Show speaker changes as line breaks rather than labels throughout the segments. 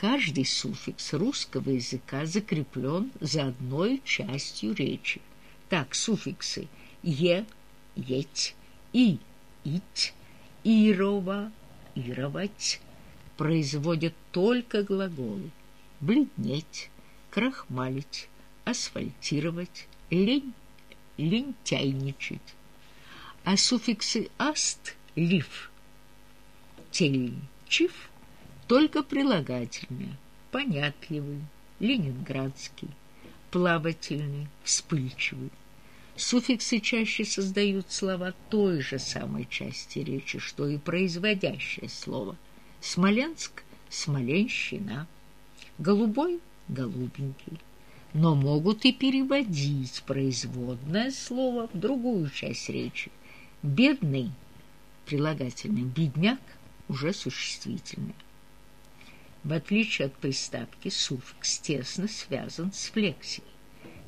Каждый суффикс русского языка закреплен за одной частью речи. Так, суффиксы «е», «еть», «и», «ить», «ирова», «ировать» производят только глаголы «бледнеть», «крахмалить», «асфальтировать», «лень», «лентяйничать». А суффиксы «аст», «лив», «тель», «чив» только прилагательные, понятливый, ленинградский, плавательный, вспыльчивый. Суффиксы чаще создают слова той же самой части речи, что и производящее слово. Смоленск – смоленщина, голубой – голубенький. Но могут и переводить производное слово в другую часть речи. Бедный – прилагательный, бедняк – уже существительное. В отличие от приставки, суффикс тесно связан с флексией.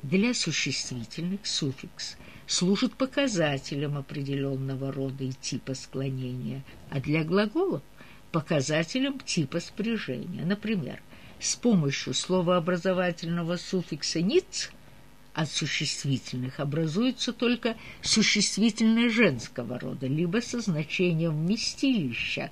Для существительных суффикс служит показателем определенного рода и типа склонения, а для глаголов – показателем типа спряжения. Например, с помощью словообразовательного суффикса «ниц» от существительных образуется только существительное женского рода, либо со значением вместилища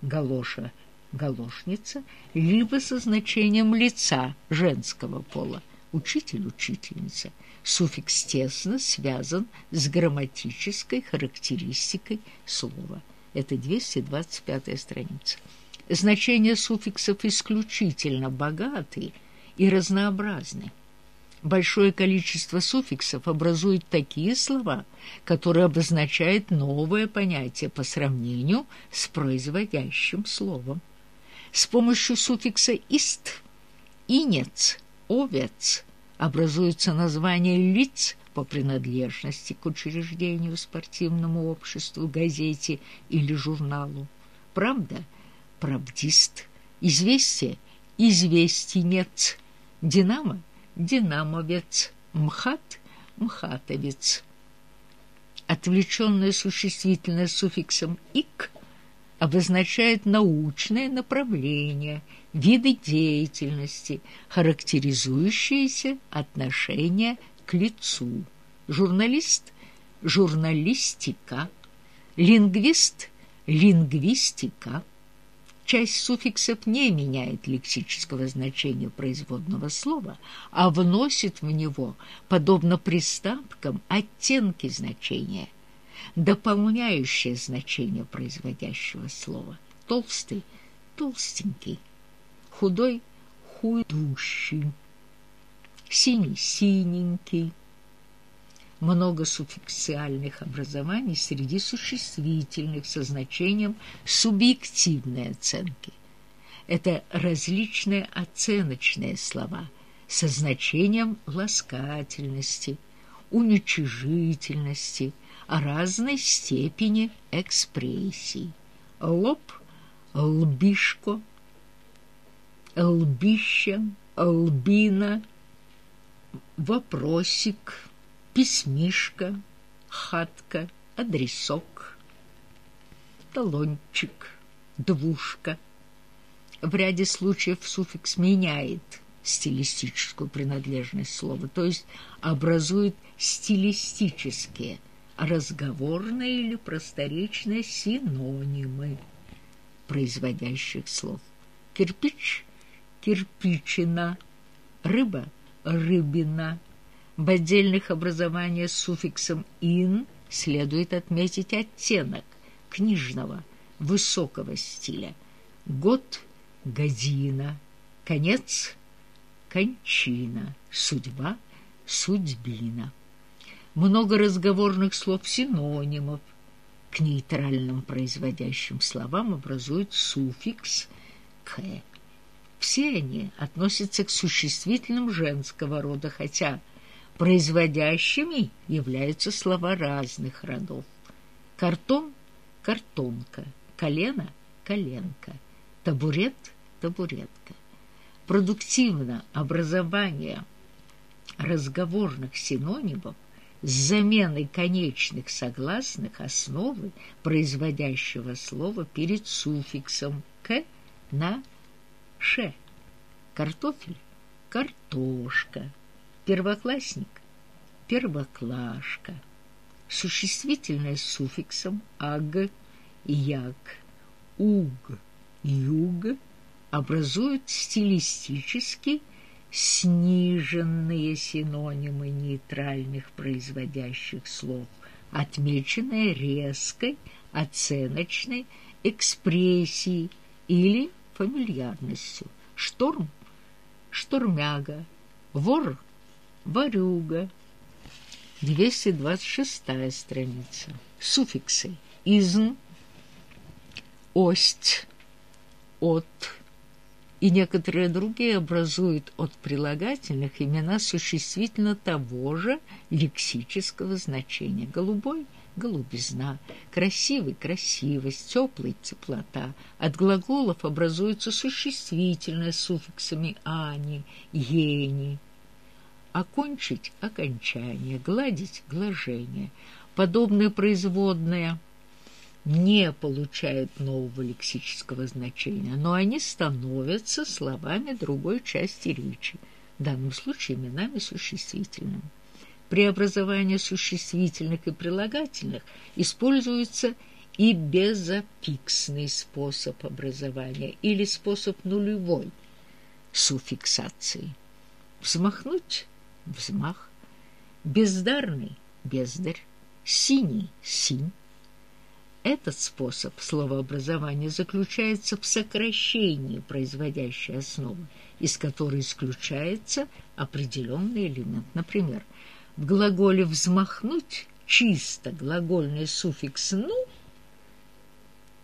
галоша – галошница, либо со значением лица женского пола, учитель, учительница. Суффикс тесно связан с грамматической характеристикой слова. Это 225 страница. Значения суффиксов исключительно богаты и разнообразны. Большое количество суффиксов образует такие слова, которые обозначают новое понятие по сравнению с производящим словом с помощью суффикса «ист» – «инец», «овец» образуется название лиц по принадлежности к учреждению, спортивному обществу, газете или журналу. Правда – правдист, известие – известинец, динамо – динамовец, мхат – мхатовец. Отвлеченное существительное суффиксом «ик» обозначает научное направление, виды деятельности, характеризующиеся отношения к лицу. Журналист – журналистика, лингвист – лингвистика. Часть суффиксов не меняет лексического значения производного слова, а вносит в него, подобно приставкам, оттенки значения – дополняющее значение производящего слова. Толстый – толстенький, худой – худущий, синий – синенький. Много суффиксиальных образований среди существительных со значением субъективной оценки. Это различные оценочные слова со значением ласкательности, уничижительности – разной степени экспрессии. Лоб, лбишко, лбище, лбина, вопросик, письмишка, хатка, адресок, талончик, двушка. В ряде случаев суффикс меняет стилистическую принадлежность слова, то есть образует стилистические – разговорные или просторечные синонимы производящих слов. Кирпич – кирпичина, рыба – рыбина. В отдельных образованиях с суффиксом «ин» следует отметить оттенок книжного, высокого стиля. Год – година, конец – кончина, судьба – судьбина много разговорных слов-синонимов. К нейтральным производящим словам образует суффикс «к». Все они относятся к существительным женского рода, хотя производящими являются слова разных родов. Картон – картонка, колено – коленка, табурет – табуретка. Продуктивно образование разговорных синонимов заменой конечных согласных основы производящего слова перед суффиксом «к» на «ше». Картофель – картошка. Первоклассник – первоклашка. Существительное с суффиксом «аг» и «як», «уг», «юг» образуют стилистически сниженные синонимы нейтральных производящих слов, отмеченные резкой оценочной экспрессией или фамильярностью. Шторм – штурмяга, вор – ворюга. 226 страница. Суффиксы. Изн, ость, от и некоторые другие образуют от прилагательных имена существительно того же лексического значения. Голубой – голубизна, красивый – красивость, теплый – теплота. От глаголов образуются существительные суффиксами «ани», «ени». Окончить – окончание, гладить – глажение. Подобные производные – не получают нового лексического значения, но они становятся словами другой части речи, в данном случае именами существительными. При образовании существительных и прилагательных используется и безапиксный способ образования или способ нулевой суффиксации. Взмахнуть – взмах, бездарный – бездарь, синий – синь, этот способ словообразования заключается в сокращении производящей основы, из которой исключается определенный элемент. Например, в глаголе «взмахнуть» чисто глагольный суффикс «ну»,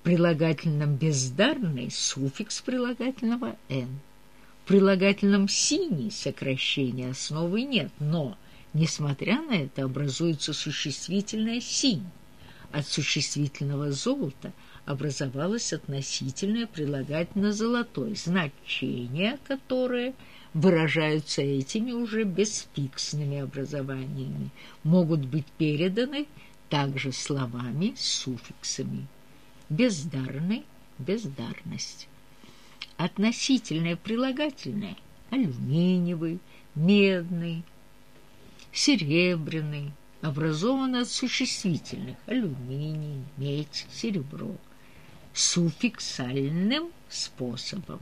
прилагательном «бездарный» суффикс прилагательного «н». В прилагательном «синий» сокращения основы нет, но, несмотря на это, образуется существительное «синь» от существительного золота образовалось относительное прилагательно золотой, значения которые выражаются этими уже бесфиксными образованиями, могут быть переданы также словами с суффиксами. Бездарный – бездарность. Относительное прилагательное – алюминиевый, медный, серебряный, образовано от существительных алюминий, медь, серебро суффиксальным способом.